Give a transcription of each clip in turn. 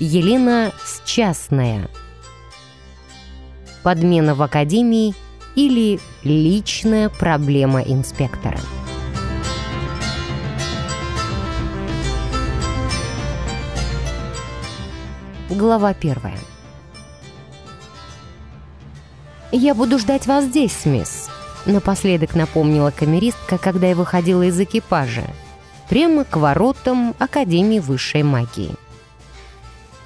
Елена Счастная. Подмена в академии или личная проблема инспектора. Глава первая. «Я буду ждать вас здесь, мисс», — напоследок напомнила камеристка, когда я выходила из экипажа. Прямо к воротам Академии высшей магии.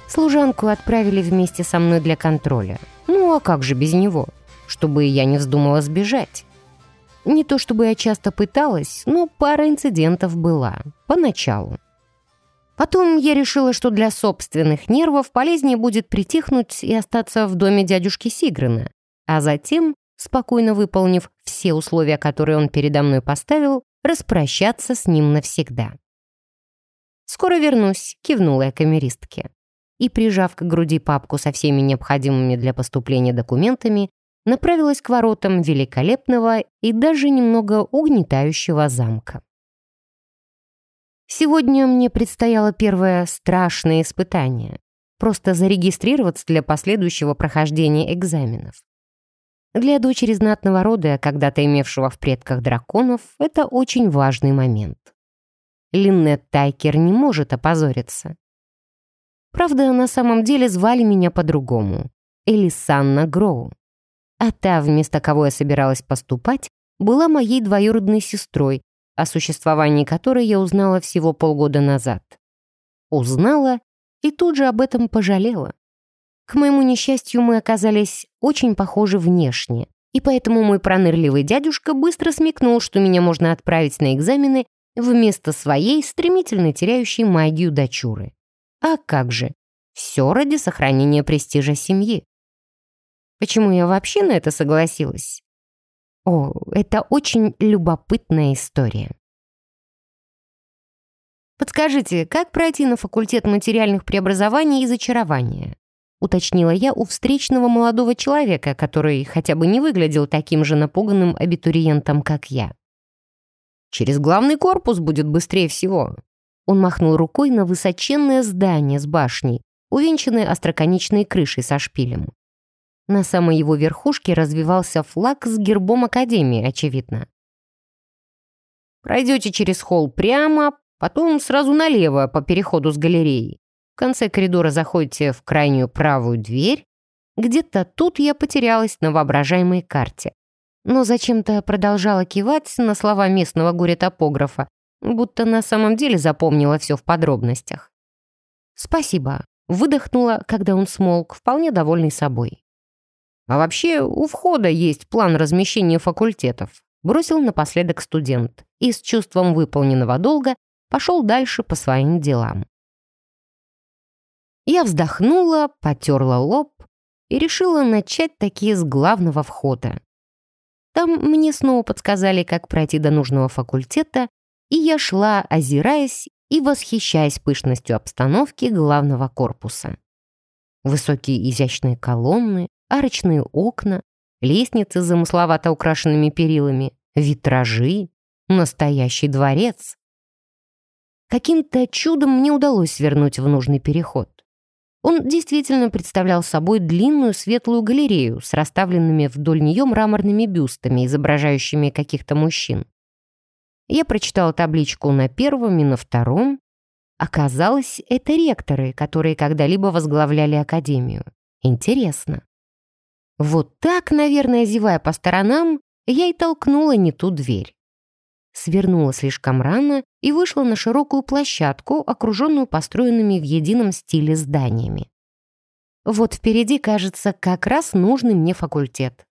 Служанку отправили вместе со мной для контроля. Ну а как же без него? Чтобы я не вздумала сбежать. Не то чтобы я часто пыталась, но пара инцидентов была. Поначалу. Потом я решила, что для собственных нервов полезнее будет притихнуть и остаться в доме дядюшки Сигрена, а затем, спокойно выполнив все условия, которые он передо мной поставил, распрощаться с ним навсегда. «Скоро вернусь», — кивнула я камеристке и, прижав к груди папку со всеми необходимыми для поступления документами, направилась к воротам великолепного и даже немного угнетающего замка. Сегодня мне предстояло первое страшное испытание — просто зарегистрироваться для последующего прохождения экзаменов. Для дочери знатного рода, когда-то имевшего в предках драконов, это очень важный момент. Линнет Тайкер не может опозориться. Правда, на самом деле звали меня по-другому. Элисанна Гроу. А та, вместо кого я собиралась поступать, была моей двоюродной сестрой, о существовании которой я узнала всего полгода назад. Узнала и тут же об этом пожалела. К моему несчастью, мы оказались очень похожи внешне, и поэтому мой пронырливый дядюшка быстро смекнул, что меня можно отправить на экзамены вместо своей стремительно теряющей магию дочуры. А как же? Все ради сохранения престижа семьи. Почему я вообще на это согласилась? О, это очень любопытная история. Подскажите, как пройти на факультет материальных преобразований и зачарования? Уточнила я у встречного молодого человека, который хотя бы не выглядел таким же напуганным абитуриентом, как я. Через главный корпус будет быстрее всего. Он махнул рукой на высоченное здание с башней, увенчанное остроконечной крышей со шпилем. На самой его верхушке развивался флаг с гербом Академии, очевидно. Пройдете через холл прямо, потом сразу налево по переходу с галереей. В конце коридора заходите в крайнюю правую дверь. Где-то тут я потерялась на воображаемой карте. Но зачем-то продолжала кивать на слова местного горе-топографа, будто на самом деле запомнила все в подробностях. «Спасибо», — выдохнула, когда он смолк, вполне довольный собой. «А вообще, у входа есть план размещения факультетов», бросил напоследок студент и с чувством выполненного долга пошел дальше по своим делам. Я вздохнула, потерла лоб и решила начать такие с главного входа. Там мне снова подсказали, как пройти до нужного факультета, и я шла, озираясь и восхищаясь пышностью обстановки главного корпуса. Высокие изящные колонны, арочные окна, лестницы с замысловато украшенными перилами, витражи, настоящий дворец. Каким-то чудом мне удалось свернуть в нужный переход. Он действительно представлял собой длинную светлую галерею с расставленными вдоль нее мраморными бюстами, изображающими каких-то мужчин. Я прочитала табличку на первом и на втором. Оказалось, это ректоры, которые когда-либо возглавляли академию. Интересно. Вот так, наверное, зевая по сторонам, я и толкнула не ту дверь. Свернула слишком рано и вышла на широкую площадку, окруженную построенными в едином стиле зданиями. Вот впереди, кажется, как раз нужный мне факультет.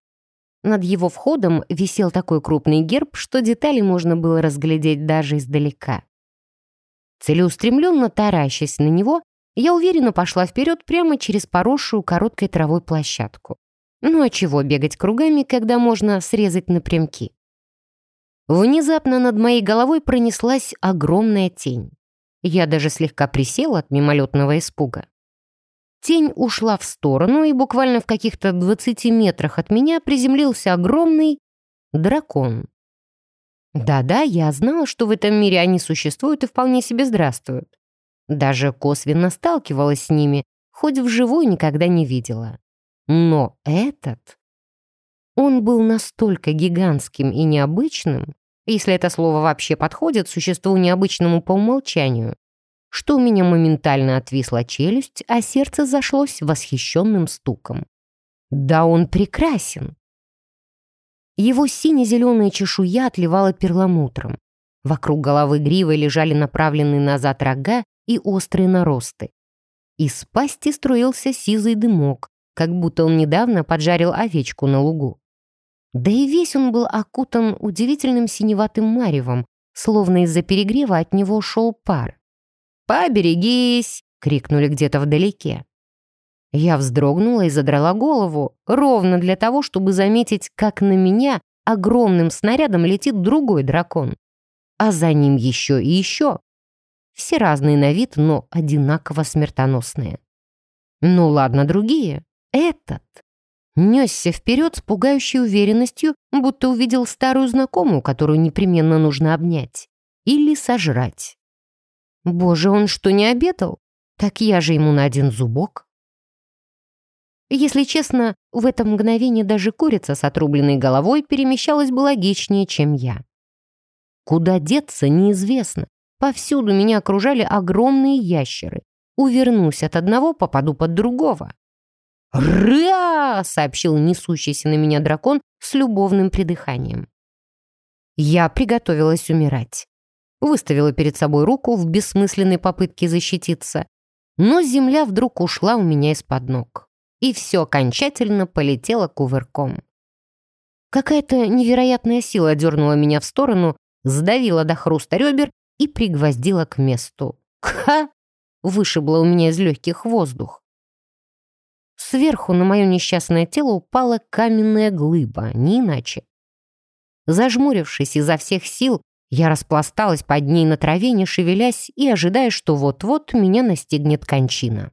Над его входом висел такой крупный герб, что детали можно было разглядеть даже издалека. Целеустремленно таращась на него, я уверенно пошла вперед прямо через поросшую короткой травой площадку. Ну а чего бегать кругами, когда можно срезать напрямки? Внезапно над моей головой пронеслась огромная тень. Я даже слегка присела от мимолетного испуга. Тень ушла в сторону, и буквально в каких-то 20 метрах от меня приземлился огромный дракон. Да-да, я знала, что в этом мире они существуют и вполне себе здравствуют. даже косвенно сталкивалась с ними, хоть вживую никогда не видела. Но этот... Он был настолько гигантским и необычным, если это слово вообще подходит существу необычному по умолчанию, что у меня моментально отвисла челюсть, а сердце зашлось восхищенным стуком. Да он прекрасен! Его сине-зеленая чешуя отливала перламутром. Вокруг головы гривы лежали направленные назад рога и острые наросты. Из пасти струился сизый дымок, как будто он недавно поджарил овечку на лугу. Да и весь он был окутан удивительным синеватым маревом, словно из-за перегрева от него шел пар. «Поберегись!» — крикнули где-то вдалеке. Я вздрогнула и задрала голову, ровно для того, чтобы заметить, как на меня огромным снарядом летит другой дракон. А за ним еще и еще. Все разные на вид, но одинаково смертоносные. Ну ладно, другие. Этот несся вперед с пугающей уверенностью, будто увидел старую знакомую, которую непременно нужно обнять. Или сожрать. Боже, он что, не обедал? Так я же ему на один зубок. Если честно, в это мгновение даже курица с отрубленной головой перемещалась бы логичнее, чем я. Куда деться, неизвестно. Повсюду меня окружали огромные ящеры. Увернусь от одного, попаду под другого. «Ра!» — сообщил несущийся на меня дракон с любовным придыханием. Я приготовилась умирать. Выставила перед собой руку в бессмысленной попытке защититься, но земля вдруг ушла у меня из-под ног и все окончательно полетело кувырком. Какая-то невероятная сила дернула меня в сторону, сдавила до хруста ребер и пригвоздила к месту. Ха! Вышибла у меня из легких воздух. Сверху на мое несчастное тело упала каменная глыба, не иначе. Зажмурившись изо всех сил, я распласталась под ней на траве, не шевелясь и ожидая, что вот-вот меня настигнет кончина.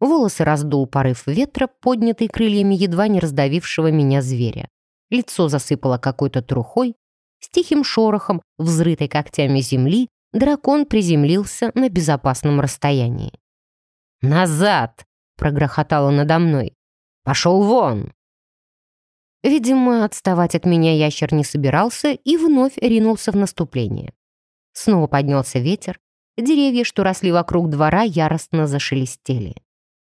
Волосы раздул порыв ветра, поднятый крыльями едва не раздавившего меня зверя. Лицо засыпало какой-то трухой. С тихим шорохом, взрытой когтями земли, дракон приземлился на безопасном расстоянии. «Назад!» — прогрохотало надо мной. «Пошел вон!» Видимо, отставать от меня ящер не собирался и вновь ринулся в наступление. Снова поднялся ветер. Деревья, что росли вокруг двора, яростно зашелестели.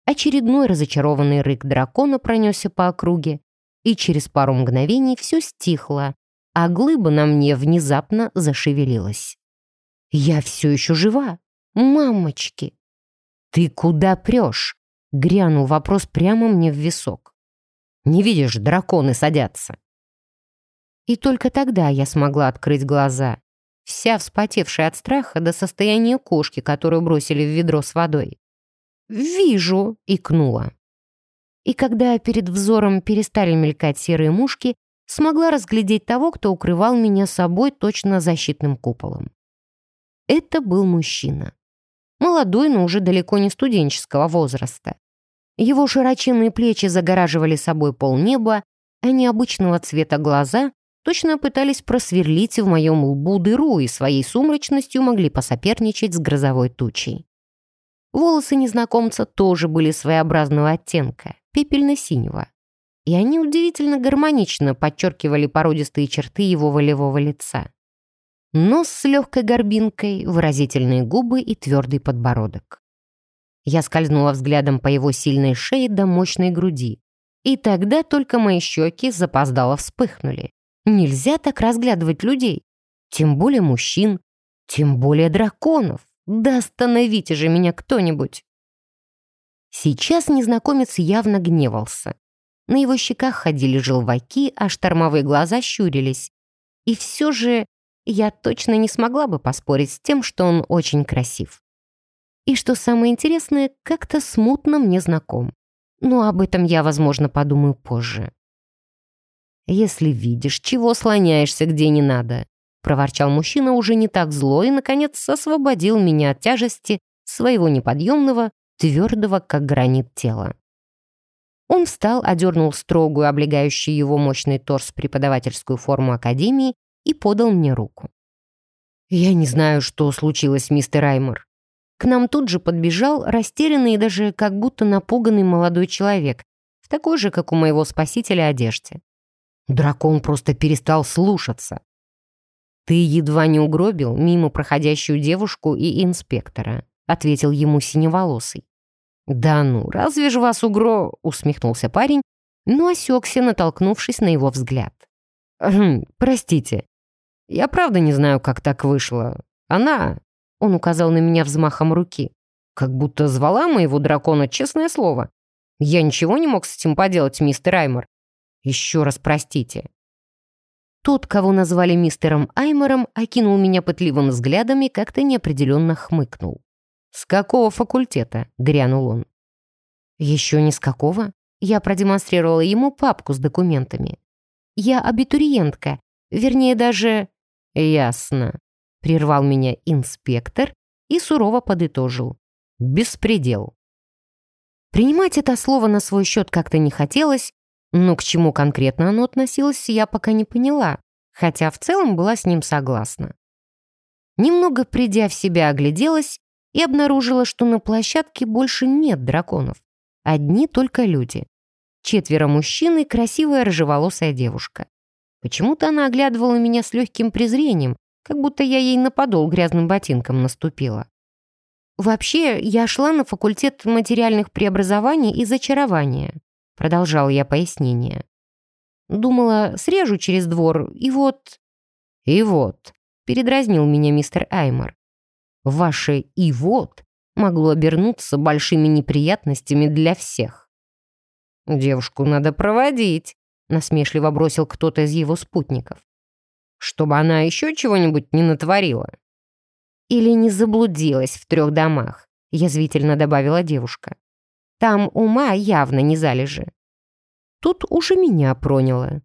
Очередной разочарованный рык дракона пронесся по округе, и через пару мгновений все стихло, а глыба на мне внезапно зашевелилась. «Я все еще жива! Мамочки!» «Ты куда прешь?» — грянул вопрос прямо мне в висок. «Не видишь, драконы садятся!» И только тогда я смогла открыть глаза, вся вспотевшая от страха до состояния кошки, которую бросили в ведро с водой. «Вижу!» — икнула. И когда перед взором перестали мелькать серые мушки, смогла разглядеть того, кто укрывал меня собой точно защитным куполом. Это был мужчина. Молодой, но уже далеко не студенческого возраста. Его широченные плечи загораживали собой полнеба, а необычного цвета глаза точно пытались просверлить в моем лбу дыру и своей сумрачностью могли посоперничать с грозовой тучей. Волосы незнакомца тоже были своеобразного оттенка, пепельно-синего. И они удивительно гармонично подчеркивали породистые черты его волевого лица. Нос с легкой горбинкой, выразительные губы и твердый подбородок. Я скользнула взглядом по его сильной шее до мощной груди. И тогда только мои щеки запоздало вспыхнули. Нельзя так разглядывать людей. Тем более мужчин, тем более драконов. Да остановите же меня кто-нибудь!» Сейчас незнакомец явно гневался. На его щеках ходили желваки, а штормовые глаза щурились. И все же я точно не смогла бы поспорить с тем, что он очень красив. И что самое интересное, как-то смутно мне знаком. Но об этом я, возможно, подумаю позже. Если видишь, чего слоняешься где не надо, проворчал мужчина уже не так зло и, наконец, освободил меня от тяжести своего неподъемного, твердого, как гранит тела. Он встал, одернул строгую, облегающую его мощный торс преподавательскую форму академии и подал мне руку. «Я не знаю, что случилось, мистер Раймер. К нам тут же подбежал растерянный и даже как будто напуганный молодой человек, в такой же, как у моего спасителя, одежде. Дракон просто перестал слушаться. «Ты едва не угробил мимо проходящую девушку и инспектора», ответил ему синеволосый. «Да ну, разве же вас угро...» усмехнулся парень, но осекся, натолкнувшись на его взгляд. «Простите, я правда не знаю, как так вышло. Она...» Он указал на меня взмахом руки. «Как будто звала моего дракона, честное слово. Я ничего не мог с этим поделать, мистер Аймор. Еще раз простите». Тот, кого назвали мистером Аймором, окинул меня пытливым взглядом и как-то неопределенно хмыкнул. «С какого факультета?» — грянул он. «Еще не с какого?» Я продемонстрировала ему папку с документами. «Я абитуриентка, вернее даже...» «Ясно», — прервал меня инспектор и сурово подытожил. «Беспредел». Принимать это слово на свой счет как-то не хотелось, но к чему конкретно оно относилось, я пока не поняла, хотя в целом была с ним согласна. Немного придя в себя, огляделась и обнаружила, что на площадке больше нет драконов. Одни только люди. Четверо мужчин и красивая рыжеволосая девушка. Почему-то она оглядывала меня с легким презрением, как будто я ей на подол грязным ботинком наступила. «Вообще, я шла на факультет материальных преобразований и зачарования», продолжал я пояснение. Думала, срежу через двор, и вот... И вот, передразнил меня мистер Аймор. Ваше «и вот» могло обернуться большими неприятностями для всех. «Девушку надо проводить», — насмешливо бросил кто-то из его спутников. «Чтобы она еще чего-нибудь не натворила». «Или не заблудилась в трех домах», — язвительно добавила девушка. «Там ума явно не залежи». Тут уже меня проняло.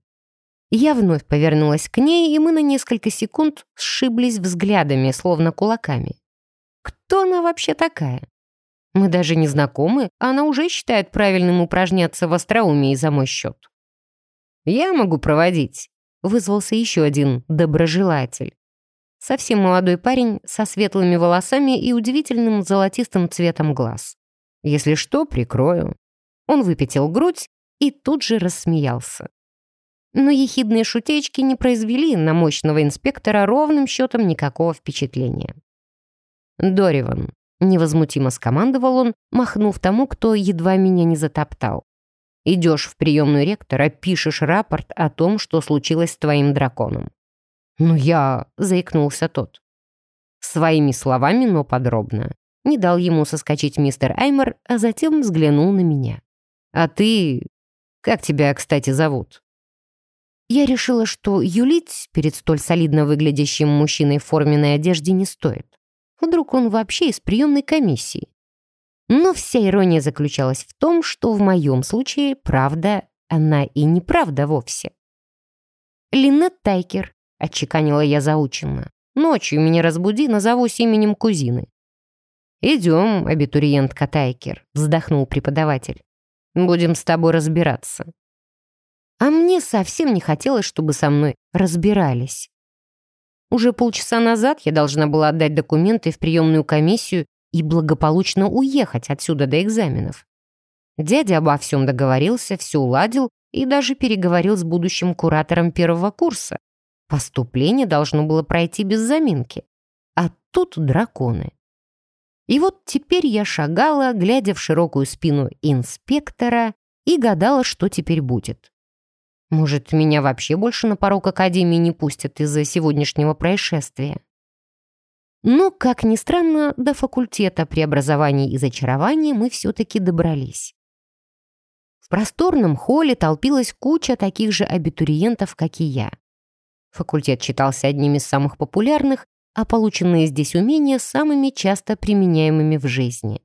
Я вновь повернулась к ней, и мы на несколько секунд сшиблись взглядами, словно кулаками. Кто она вообще такая? Мы даже не знакомы, а она уже считает правильным упражняться в остроумии за мой счет. «Я могу проводить», — вызвался еще один доброжелатель. Совсем молодой парень со светлыми волосами и удивительным золотистым цветом глаз. Если что, прикрою. Он выпятил грудь и тут же рассмеялся. Но ехидные шутечки не произвели на мощного инспектора ровным счетом никакого впечатления. «Дориван», — невозмутимо скомандовал он, махнув тому, кто едва меня не затоптал. «Идешь в приемную ректора, пишешь рапорт о том, что случилось с твоим драконом. «Ну я...» — заикнулся тот. Своими словами, но подробно. Не дал ему соскочить мистер Аймер, а затем взглянул на меня. «А ты... Как тебя, кстати, зовут?» Я решила, что юлить перед столь солидно выглядящим мужчиной в форменной одежде не стоит. Вдруг он вообще из приемной комиссии. Но вся ирония заключалась в том, что в моем случае правда, она и неправда вовсе. Линнет Тайкер, — отчеканила я заученно. «Ночью меня разбуди, назовусь именем кузины». «Идем, абитуриент Катайкер», — вздохнул преподаватель. «Будем с тобой разбираться». А мне совсем не хотелось, чтобы со мной разбирались. Уже полчаса назад я должна была отдать документы в приемную комиссию и благополучно уехать отсюда до экзаменов. Дядя обо всем договорился, все уладил и даже переговорил с будущим куратором первого курса, Поступление должно было пройти без заминки. А тут драконы. И вот теперь я шагала, глядя в широкую спину инспектора, и гадала, что теперь будет. Может, меня вообще больше на порог Академии не пустят из-за сегодняшнего происшествия? Но, как ни странно, до факультета преобразований и зачарования мы все-таки добрались. В просторном холле толпилась куча таких же абитуриентов, как и я. Факультет считался одним из самых популярных, а полученные здесь умения самыми часто применяемыми в жизни.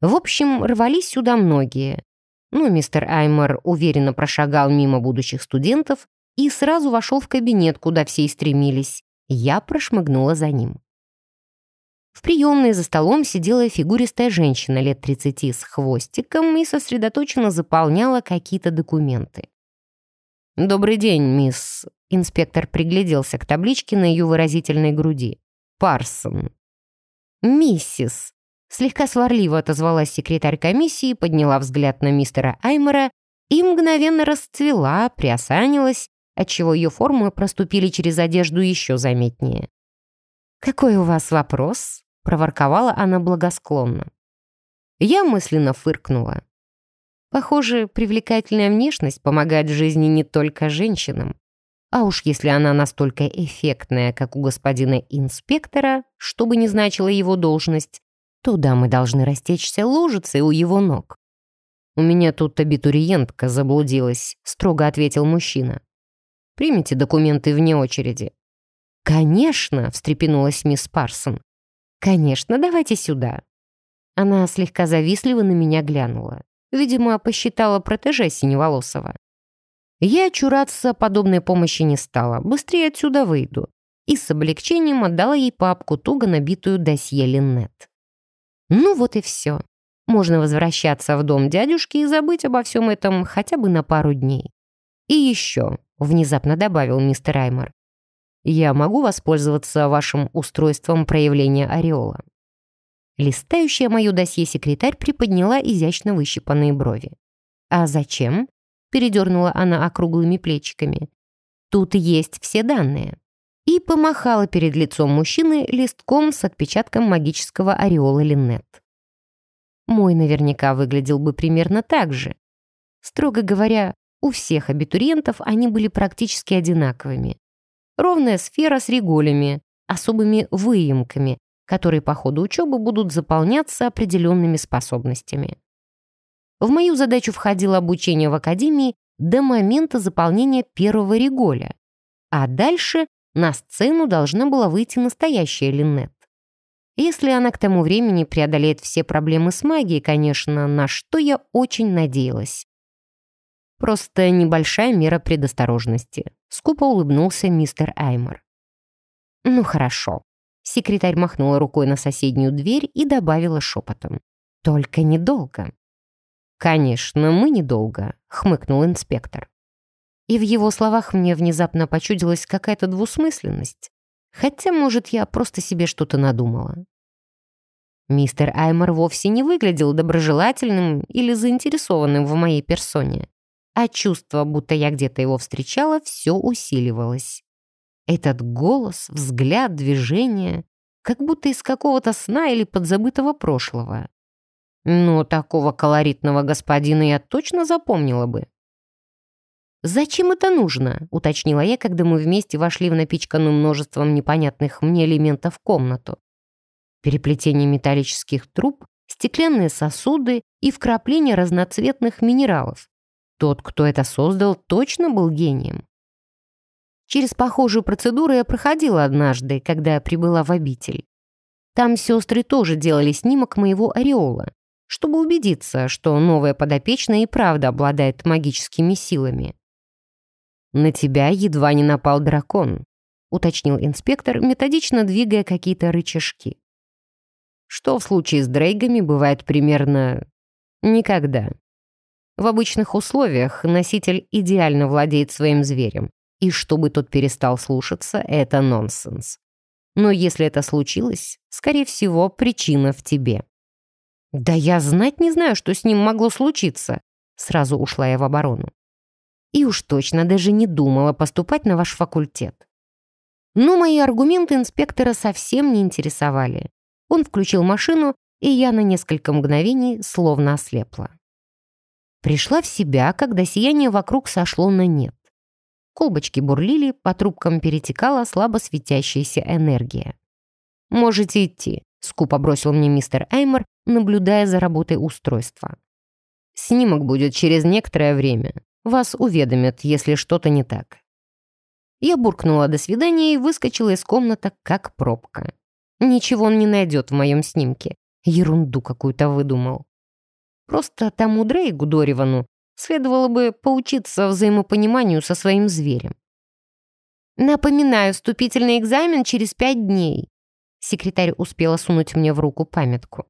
В общем, рвались сюда многие. Но мистер Аймор уверенно прошагал мимо будущих студентов и сразу вошел в кабинет, куда все и стремились. Я прошмыгнула за ним. В приемной за столом сидела фигуристая женщина лет 30 с хвостиком и сосредоточенно заполняла какие-то документы. «Добрый день, мисс...» Инспектор пригляделся к табличке на ее выразительной груди. «Парсон». «Миссис», слегка сварливо отозвалась секретарь комиссии, подняла взгляд на мистера Аймера и мгновенно расцвела, приосанилась, отчего ее формы проступили через одежду еще заметнее. «Какой у вас вопрос?» — проворковала она благосклонно. Я мысленно фыркнула. Похоже, привлекательная внешность помогает в жизни не только женщинам. А уж если она настолько эффектная, как у господина инспектора, что бы ни значила его должность, то да, мы должны растечься лужицей у его ног. «У меня тут абитуриентка заблудилась», — строго ответил мужчина. «Примите документы вне очереди». «Конечно», — встрепенулась мисс Парсон. «Конечно, давайте сюда». Она слегка завистливо на меня глянула. Видимо, посчитала протеже Синеволосова. Я чураться подобной помощи не стала, быстрее отсюда выйду. И с облегчением отдала ей папку, туго набитую досье Линнет. Ну вот и все. Можно возвращаться в дом дядюшки и забыть обо всем этом хотя бы на пару дней. И еще, внезапно добавил мистер Раймер, я могу воспользоваться вашим устройством проявления ореола. Листающая мое досье секретарь приподняла изящно выщипанные брови. «А зачем?» — передернула она округлыми плечиками. «Тут есть все данные». И помахала перед лицом мужчины листком с отпечатком магического ореола Линнет. Мой наверняка выглядел бы примерно так же. Строго говоря, у всех абитуриентов они были практически одинаковыми. Ровная сфера с реголями, особыми выемками, которые по ходу учебы будут заполняться определенными способностями. В мою задачу входило обучение в академии до момента заполнения первого реголя, а дальше на сцену должна была выйти настоящая Линнет. Если она к тому времени преодолеет все проблемы с магией, конечно, на что я очень надеялась. Просто небольшая мера предосторожности. Скупо улыбнулся мистер Аймер. Ну хорошо. Секретарь махнула рукой на соседнюю дверь и добавила шепотом. «Только недолго». «Конечно, мы недолго», — хмыкнул инспектор. И в его словах мне внезапно почудилась какая-то двусмысленность. Хотя, может, я просто себе что-то надумала. Мистер Аймер вовсе не выглядел доброжелательным или заинтересованным в моей персоне, а чувство, будто я где-то его встречала, все усиливалось. Этот голос, взгляд, движение, как будто из какого-то сна или подзабытого прошлого. Но такого колоритного господина я точно запомнила бы. «Зачем это нужно?» — уточнила я, когда мы вместе вошли в напичканную множеством непонятных мне элементов комнату. Переплетение металлических труб, стеклянные сосуды и вкрапление разноцветных минералов. Тот, кто это создал, точно был гением. Через похожую процедуру я проходила однажды, когда я прибыла в обитель. Там сестры тоже делали снимок моего ореола, чтобы убедиться, что новая подопечная и правда обладает магическими силами. «На тебя едва не напал дракон», — уточнил инспектор, методично двигая какие-то рычажки. Что в случае с дрейгами бывает примерно никогда. В обычных условиях носитель идеально владеет своим зверем, и чтобы тот перестал слушаться, это нонсенс. Но если это случилось, скорее всего, причина в тебе. «Да я знать не знаю, что с ним могло случиться», сразу ушла я в оборону. И уж точно даже не думала поступать на ваш факультет. Но мои аргументы инспектора совсем не интересовали. Он включил машину, и я на несколько мгновений словно ослепла. Пришла в себя, когда сияние вокруг сошло на нет. Колбочки бурлили, по трубкам перетекала слабо светящаяся энергия. «Можете идти», — скупо бросил мне мистер Эймер, наблюдая за работой устройства. «Снимок будет через некоторое время. Вас уведомят, если что-то не так». Я буркнула «до свидания» и выскочила из комнаты, как пробка. Ничего он не найдет в моем снимке. Ерунду какую-то выдумал. Просто тому Дрейгу Доривану следовало бы поучиться взаимопониманию со своим зверем. «Напоминаю, вступительный экзамен через пять дней». Секретарь успела сунуть мне в руку памятку.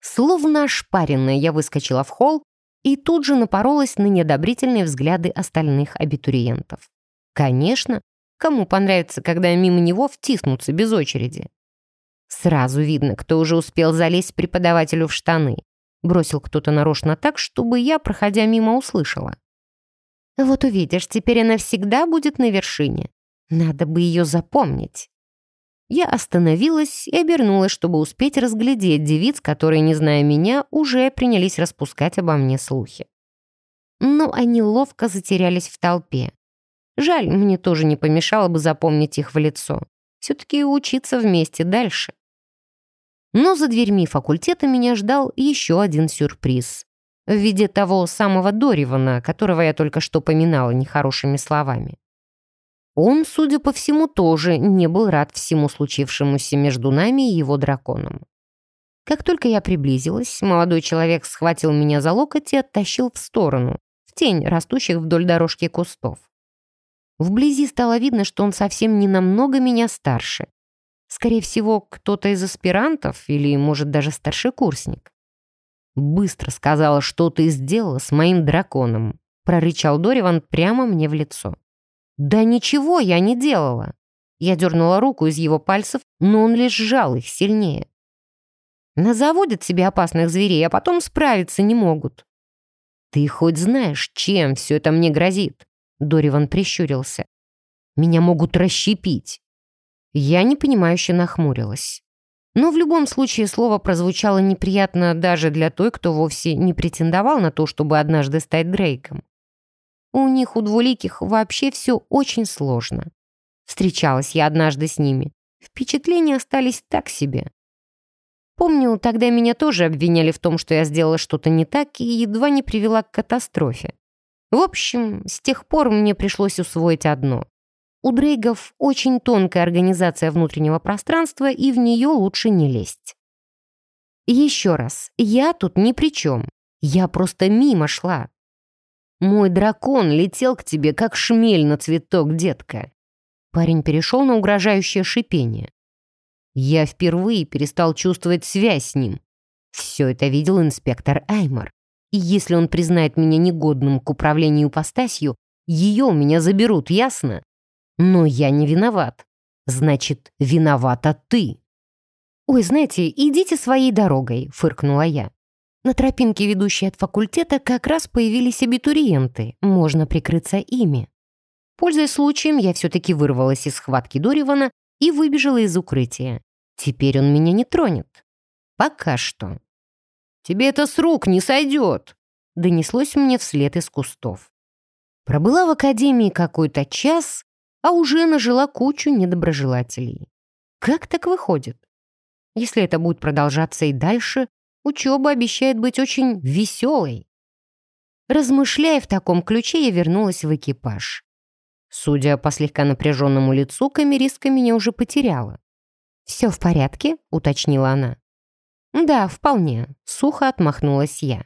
Словно ошпаренная, я выскочила в холл и тут же напоролась на неодобрительные взгляды остальных абитуриентов. Конечно, кому понравится, когда мимо него втиснутся без очереди. Сразу видно, кто уже успел залезть преподавателю в штаны. Бросил кто-то нарочно так, чтобы я, проходя мимо, услышала. Вот увидишь, теперь она всегда будет на вершине. Надо бы ее запомнить. Я остановилась и обернулась, чтобы успеть разглядеть девиц, которые, не зная меня, уже принялись распускать обо мне слухи. Но они ловко затерялись в толпе. Жаль, мне тоже не помешало бы запомнить их в лицо. Все-таки учиться вместе дальше. Но за дверьми факультета меня ждал еще один сюрприз. В виде того самого Доривана, которого я только что поминала нехорошими словами. Он, судя по всему, тоже не был рад всему случившемуся между нами и его драконом. Как только я приблизилась, молодой человек схватил меня за локоть и оттащил в сторону, в тень растущих вдоль дорожки кустов. Вблизи стало видно, что он совсем не намного меня старше, Скорее всего, кто-то из аспирантов или, может, даже старшекурсник. «Быстро сказала, что ты сделала с моим драконом», прорычал Дориван прямо мне в лицо. «Да ничего я не делала!» Я дернула руку из его пальцев, но он лишь сжал их сильнее. Назаводят себе опасных зверей, а потом справиться не могут. «Ты хоть знаешь, чем все это мне грозит?» Дориван прищурился. «Меня могут расщепить. Я непонимающе нахмурилась. Но в любом случае слово прозвучало неприятно даже для той, кто вовсе не претендовал на то, чтобы однажды стать Дрейком. У них, у двуликих, вообще все очень сложно. Встречалась я однажды с ними. Впечатления остались так себе. Помню, тогда меня тоже обвиняли в том, что я сделала что-то не так и едва не привела к катастрофе. В общем, с тех пор мне пришлось усвоить одно. У Дрейгов очень тонкая организация внутреннего пространства, и в нее лучше не лезть. Еще раз, я тут ни при чем. Я просто мимо шла. Мой дракон летел к тебе, как шмель на цветок, детка. Парень перешел на угрожающее шипение. Я впервые перестал чувствовать связь с ним. Все это видел инспектор Аймар. И если он признает меня негодным к управлению постасью, ее у меня заберут, ясно? Но я не виноват. Значит, виновата ты. «Ой, знаете, идите своей дорогой», — фыркнула я. На тропинке, ведущей от факультета, как раз появились абитуриенты. Можно прикрыться ими. Пользуясь случаем, я все-таки вырвалась из схватки Доривана и выбежала из укрытия. Теперь он меня не тронет. Пока что. «Тебе это с рук не сойдет!» Донеслось мне вслед из кустов. Пробыла в академии какой-то час а уже нажила кучу недоброжелателей. Как так выходит? Если это будет продолжаться и дальше, учеба обещает быть очень веселой. Размышляя в таком ключе, я вернулась в экипаж. Судя по слегка напряженному лицу, камеристка меня уже потеряла. «Все в порядке?» — уточнила она. «Да, вполне», — сухо отмахнулась я.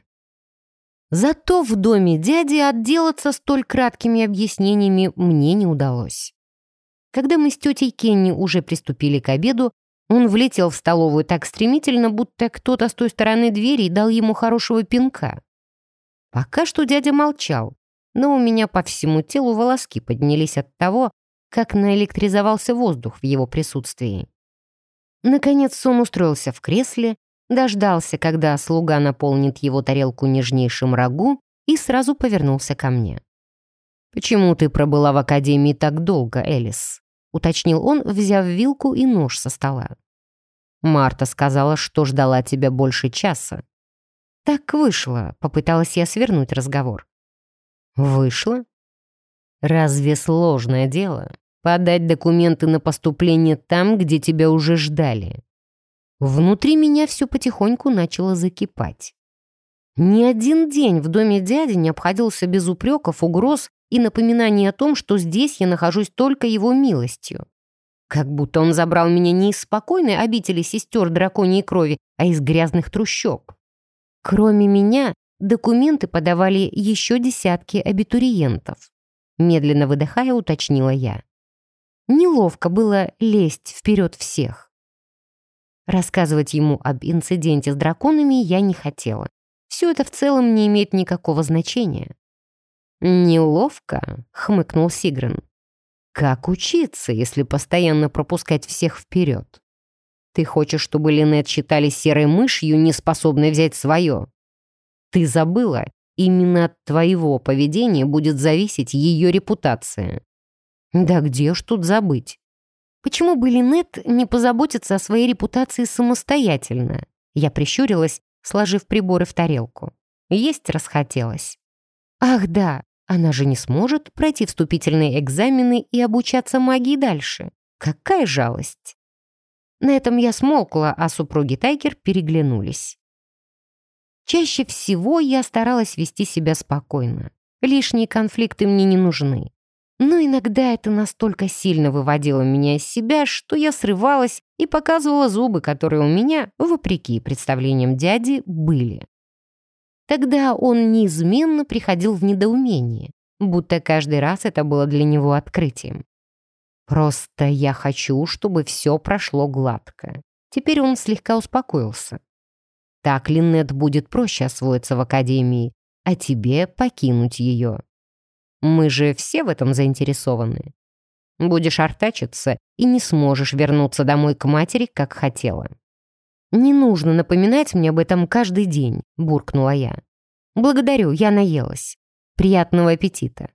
Зато в доме дяди отделаться столь краткими объяснениями мне не удалось. Когда мы с тетей Кенни уже приступили к обеду, он влетел в столовую так стремительно, будто кто-то с той стороны двери дал ему хорошего пинка. Пока что дядя молчал, но у меня по всему телу волоски поднялись от того, как наэлектризовался воздух в его присутствии. Наконец он устроился в кресле, дождался, когда слуга наполнит его тарелку нежнейшим рагу и сразу повернулся ко мне. «Почему ты пробыла в академии так долго, Элис?» — уточнил он, взяв вилку и нож со стола. «Марта сказала, что ждала тебя больше часа». «Так вышло», — попыталась я свернуть разговор. «Вышло? Разве сложное дело подать документы на поступление там, где тебя уже ждали?» Внутри меня все потихоньку начало закипать. Ни один день в доме дяди не обходился без упреков, угроз и напоминаний о том, что здесь я нахожусь только его милостью. Как будто он забрал меня не из спокойной обители сестер драконьей крови, а из грязных трущоб. Кроме меня, документы подавали еще десятки абитуриентов. Медленно выдыхая, уточнила я. Неловко было лезть вперед всех. Рассказывать ему об инциденте с драконами я не хотела. Все это в целом не имеет никакого значения. «Неловко», — хмыкнул Сигрен. «Как учиться, если постоянно пропускать всех вперед? Ты хочешь, чтобы Линет считали серой мышью, не способной взять свое? Ты забыла, именно от твоего поведения будет зависеть ее репутация. Да где ж тут забыть? Почему бы Линет не позаботиться о своей репутации самостоятельно? Я прищурилась, сложив приборы в тарелку. Есть расхотелось. Ах да, она же не сможет пройти вступительные экзамены и обучаться магии дальше. Какая жалость! На этом я смолкла, а супруги Тайкер переглянулись. Чаще всего я старалась вести себя спокойно. Лишние конфликты мне не нужны. Но иногда это настолько сильно выводило меня из себя, что я срывалась и показывала зубы, которые у меня, вопреки представлениям дяди, были. Тогда он неизменно приходил в недоумение, будто каждый раз это было для него открытием. Просто я хочу, чтобы все прошло гладко. Теперь он слегка успокоился. Так Линнет будет проще освоиться в академии, а тебе покинуть ее. Мы же все в этом заинтересованы. Будешь артачиться и не сможешь вернуться домой к матери, как хотела. «Не нужно напоминать мне об этом каждый день», — буркнула я. «Благодарю, я наелась. Приятного аппетита».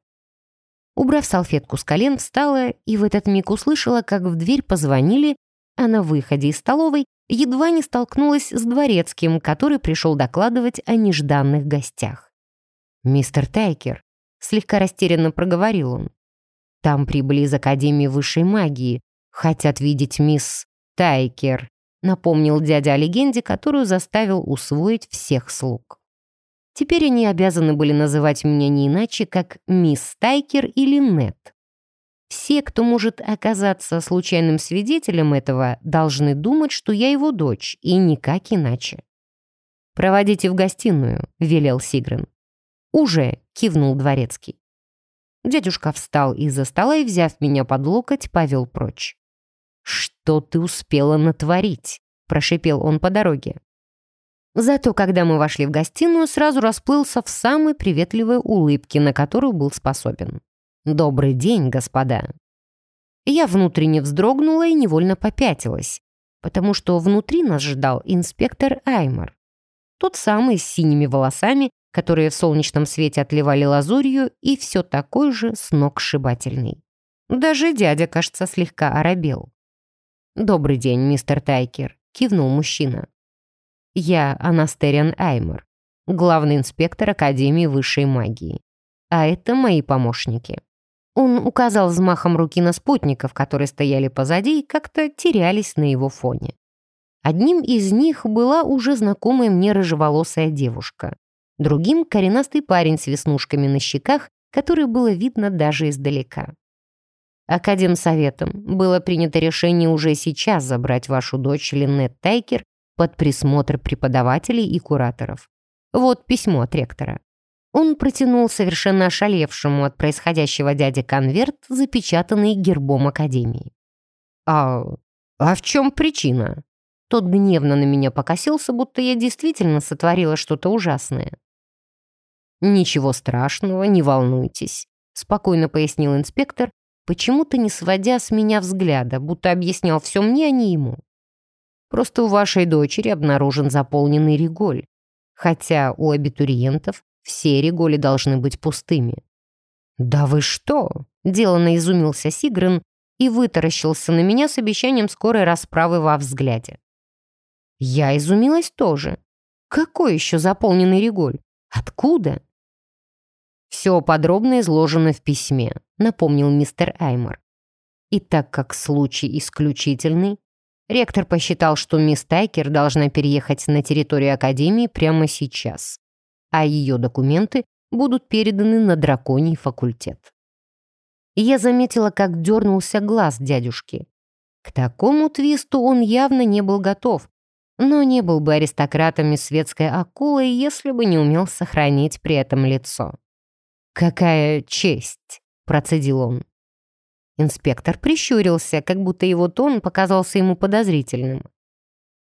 Убрав салфетку с колен, встала и в этот миг услышала, как в дверь позвонили, а на выходе из столовой едва не столкнулась с дворецким, который пришел докладывать о нежданных гостях. «Мистер Тайкер», — слегка растерянно проговорил он, «там прибыли из Академии высшей магии, хотят видеть мисс Тайкер», напомнил дядя о легенде, которую заставил усвоить всех слуг. Теперь они обязаны были называть меня не иначе, как мисс Тайкер или Нет. Все, кто может оказаться случайным свидетелем этого, должны думать, что я его дочь, и никак иначе. «Проводите в гостиную», — велел Сигрен. «Уже», — кивнул дворецкий. Дядюшка встал из-за стола и, взяв меня под локоть, повел прочь. «Что ты успела натворить?» — прошипел он по дороге. Зато, когда мы вошли в гостиную, сразу расплылся в самой приветливой улыбке, на которую был способен. «Добрый день, господа!» Я внутренне вздрогнула и невольно попятилась, потому что внутри нас ждал инспектор Аймор. Тот самый с синими волосами, которые в солнечном свете отливали лазурью, и все такой же сногсшибательный. Даже дядя, кажется, слегка оробел. «Добрый день, мистер Тайкер», — кивнул мужчина. Я Анастериан Аймер, главный инспектор Академии высшей магии. А это мои помощники. Он указал взмахом руки на спутников, которые стояли позади и как-то терялись на его фоне. Одним из них была уже знакомая мне рыжеволосая девушка. Другим — коренастый парень с веснушками на щеках, который было видно даже издалека. Академсоветом было принято решение уже сейчас забрать вашу дочь Линнет Тайкер под присмотр преподавателей и кураторов. Вот письмо от ректора. Он протянул совершенно ошалевшему от происходящего дяде конверт, запечатанный гербом Академии. «А... а в чем причина?» Тот гневно на меня покосился, будто я действительно сотворила что-то ужасное. «Ничего страшного, не волнуйтесь», — спокойно пояснил инспектор, почему-то не сводя с меня взгляда, будто объяснял все мне, а не ему. Просто у вашей дочери обнаружен заполненный реголь. Хотя у абитуриентов все реголи должны быть пустыми. «Да вы что?» — деланно изумился Сигрен и вытаращился на меня с обещанием скорой расправы во взгляде. Я изумилась тоже. Какой еще заполненный реголь? Откуда? Все подробно изложено в письме, напомнил мистер Аймор. И так как случай исключительный, Ректор посчитал, что мисс Тайкер должна переехать на территорию Академии прямо сейчас, а ее документы будут переданы на драконий факультет. я заметила, как дернулся глаз дядюшки. К такому твисту он явно не был готов, но не был бы аристократом и светской акулой, если бы не умел сохранить при этом лицо. «Какая честь!» — процедил он. Инспектор прищурился, как будто его тон показался ему подозрительным.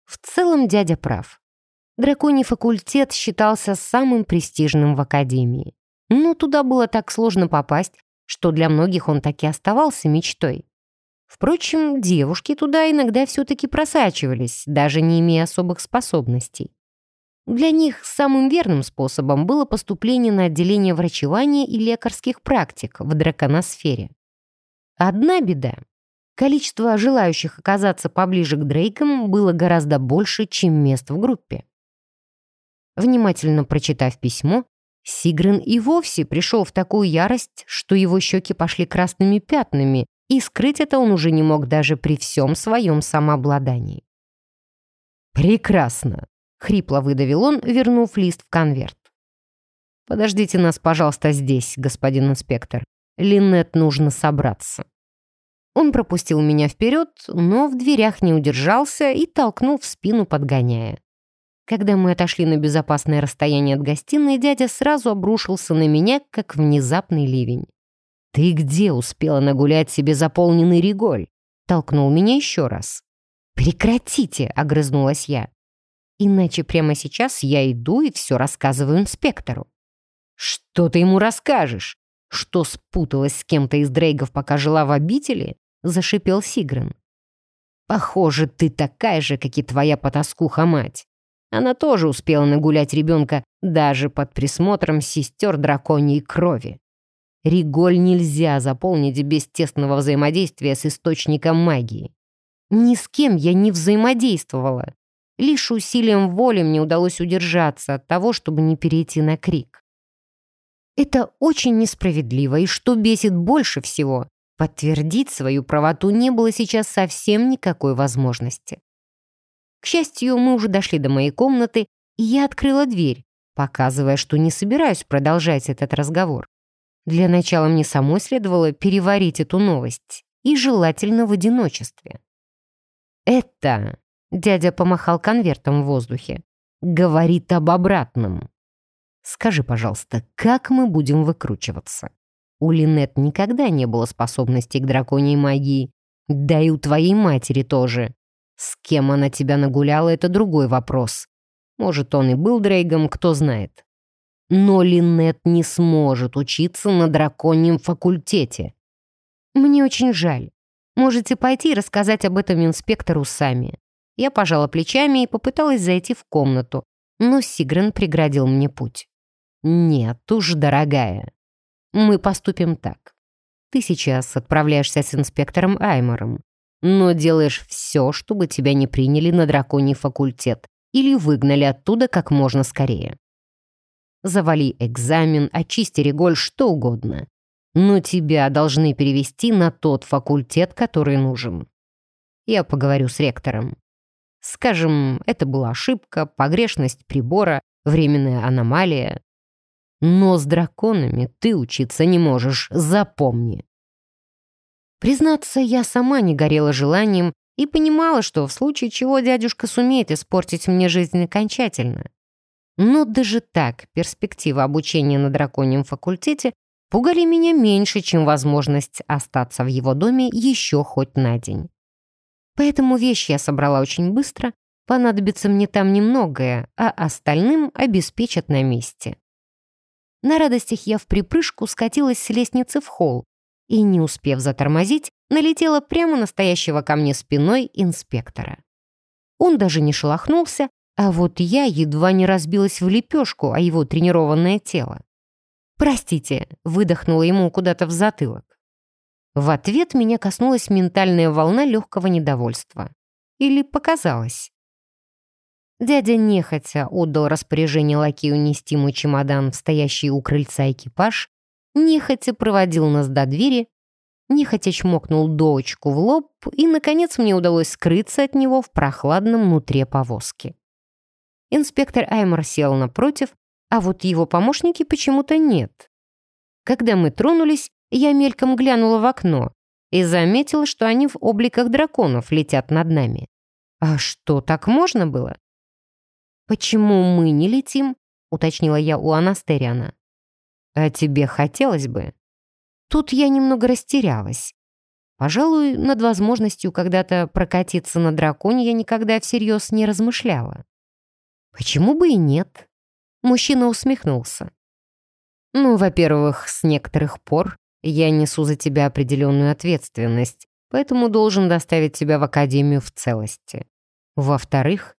В целом дядя прав. Драконий факультет считался самым престижным в Академии. Но туда было так сложно попасть, что для многих он так и оставался мечтой. Впрочем, девушки туда иногда все-таки просачивались, даже не имея особых способностей. Для них самым верным способом было поступление на отделение врачевания и лекарских практик в драконосфере. Одна беда. Количество желающих оказаться поближе к Дрейкам было гораздо больше, чем мест в группе. Внимательно прочитав письмо, Сигрен и вовсе пришел в такую ярость, что его щеки пошли красными пятнами, и скрыть это он уже не мог даже при всем своем самообладании. «Прекрасно!» — хрипло выдавил он, вернув лист в конверт. «Подождите нас, пожалуйста, здесь, господин инспектор. Линнет нужно собраться». Он пропустил меня вперед, но в дверях не удержался и толкнул в спину, подгоняя. Когда мы отошли на безопасное расстояние от гостиной, дядя сразу обрушился на меня, как внезапный ливень. «Ты где успела нагулять себе заполненный реголь?» Толкнул меня еще раз. «Прекратите!» — огрызнулась я. «Иначе прямо сейчас я иду и все рассказываю инспектору». «Что ты ему расскажешь? Что спуталась с кем-то из Дрейгов, пока жила в обители?» — зашипел Сигрен. «Похоже, ты такая же, как и твоя потаскуха-мать. Она тоже успела нагулять ребенка даже под присмотром сестер драконьей крови. Риголь нельзя заполнить без тесного взаимодействия с источником магии. Ни с кем я не взаимодействовала. Лишь усилием воли мне удалось удержаться от того, чтобы не перейти на крик. Это очень несправедливо, и что бесит больше всего, подтвердить свою правоту не было сейчас совсем никакой возможности. К счастью, мы уже дошли до моей комнаты, и я открыла дверь, показывая, что не собираюсь продолжать этот разговор. Для начала мне самой следовало переварить эту новость, и желательно в одиночестве. «Это...» — дядя помахал конвертом в воздухе. «Говорит об обратном. Скажи, пожалуйста, как мы будем выкручиваться? У Линет никогда не было способностей к драконьей магии. Да и у твоей матери тоже. С кем она тебя нагуляла, это другой вопрос. Может, он и был Дрейгом, кто знает. Но Линнет не сможет учиться на драконьем факультете. Мне очень жаль. Можете пойти и рассказать об этом инспектору сами. Я пожала плечами и попыталась зайти в комнату, но Сигрен преградил мне путь. «Нет уж, дорогая. Мы поступим так. Ты сейчас отправляешься с инспектором Аймором но делаешь все, чтобы тебя не приняли на драконий факультет или выгнали оттуда как можно скорее. Завали экзамен, очисти реголь, что угодно. Но тебя должны перевести на тот факультет, который нужен. Я поговорю с ректором. Скажем, это была ошибка, погрешность прибора, временная аномалия. Но с драконами ты учиться не можешь, запомни. Признаться, я сама не горела желанием и понимала, что в случае чего дядюшка сумеет испортить мне жизнь окончательно. Но даже так перспектива обучения на драконьем факультете пугали меня меньше, чем возможность остаться в его доме еще хоть на день. Поэтому вещи я собрала очень быстро, понадобится мне там немногое, а остальным обеспечат на месте. На радостях я в припрыжку скатилась с лестницы в холл, и, не успев затормозить, налетела прямо настоящего ко мне спиной инспектора. Он даже не шелохнулся, а вот я едва не разбилась в лепешку о его тренированное тело. «Простите», — выдохнула ему куда-то в затылок. В ответ меня коснулась ментальная волна легкого недовольства. Или показалось. Дядя нехотя отдал распоряжение лакею нести мой чемодан в стоящий у крыльца экипаж, нехотя проводил нас до двери, нехотя чмокнул дочку в лоб, и, наконец, мне удалось скрыться от него в прохладном нутре повозки. Инспектор Аймор сел напротив, а вот его помощники почему-то нет. Когда мы тронулись, я мельком глянула в окно и заметила, что они в обликах драконов летят над нами. А что, так можно было? «Почему мы не летим?» — уточнила я у Анастериана. А тебе хотелось бы? Тут я немного растерялась. Пожалуй, над возможностью когда-то прокатиться на драконе я никогда всерьез не размышляла. Почему бы и нет? Мужчина усмехнулся. Ну, во-первых, с некоторых пор я несу за тебя определенную ответственность, поэтому должен доставить тебя в академию в целости. Во-вторых,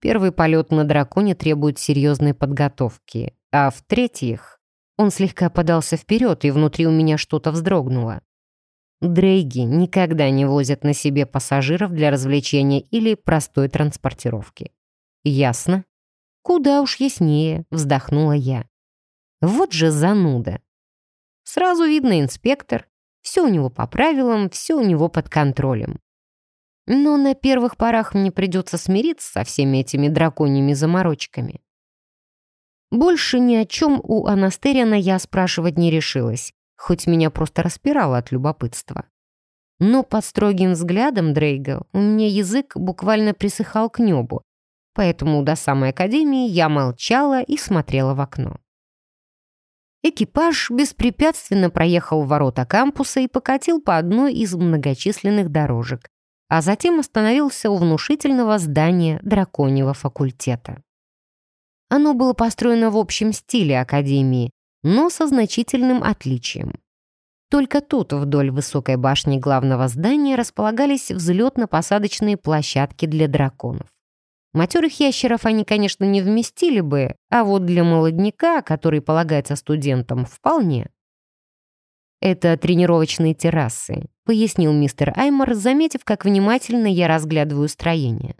первый полет на драконе требует серьезной подготовки, а в-третьих, он слегка подался вперед, и внутри у меня что-то вздрогнуло. Дрейги никогда не возят на себе пассажиров для развлечения или простой транспортировки. Ясно? Куда уж яснее, вздохнула я. Вот же зануда. Сразу видно инспектор, все у него по правилам, все у него под контролем. Но на первых порах мне придется смириться со всеми этими драконьими заморочками. Больше ни о чем у Анастериана я спрашивать не решилась, хоть меня просто распирало от любопытства. Но под строгим взглядом Дрейга у меня язык буквально присыхал к небу, поэтому до самой академии я молчала и смотрела в окно. Экипаж беспрепятственно проехал ворота кампуса и покатил по одной из многочисленных дорожек, а затем остановился у внушительного здания драконьего факультета. Оно было построено в общем стиле Академии, но со значительным отличием. Только тут, вдоль высокой башни главного здания, располагались взлетно-посадочные площадки для драконов. Матерых ящеров они, конечно, не вместили бы, а вот для молодняка, который полагается студентам, вполне. «Это тренировочные террасы», — пояснил мистер Аймор, заметив, как внимательно я разглядываю строение.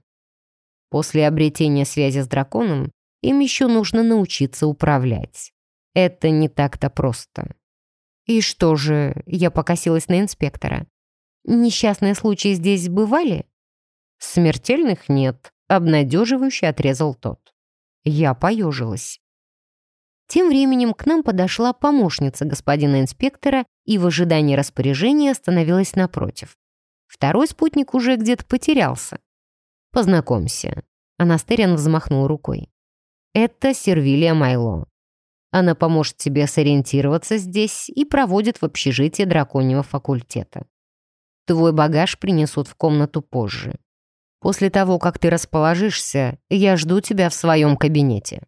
После обретения связи с драконом им еще нужно научиться управлять. Это не так-то просто. И что же, я покосилась на инспектора. Несчастные случаи здесь бывали? Смертельных нет, обнадеживающе отрезал тот. Я поежилась. Тем временем к нам подошла помощница господина инспектора и в ожидании распоряжения остановилась напротив. Второй спутник уже где-то потерялся. «Познакомься». Анастериан взмахнул рукой. «Это Сервилия Майло. Она поможет тебе сориентироваться здесь и проводит в общежитии драконьего факультета. Твой багаж принесут в комнату позже. После того, как ты расположишься, я жду тебя в своем кабинете».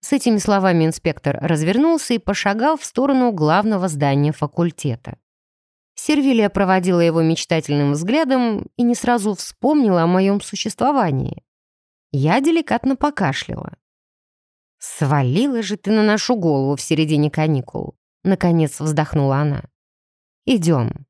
С этими словами инспектор развернулся и пошагал в сторону главного здания факультета. Сервилия проводила его мечтательным взглядом и не сразу вспомнила о моем существовании. Я деликатно покашляла. «Свалила же ты на нашу голову в середине каникул!» Наконец вздохнула она. «Идем,